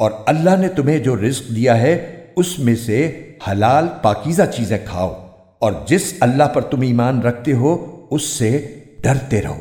اور اللہ نے تمہیں جو رزق دیا ہے، اس میں سے حلال پاکیزہ چیزیں کھاؤ اور جس اللہ پر تم ایمان رکھتے ہو، اس سے ڈرتے رہو۔